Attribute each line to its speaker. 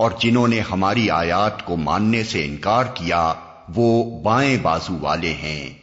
Speaker 1: اور جنہوں نے ہماری آیات کو ماننے سے انکار کیا، وہ بائیں بازو والے ہیں۔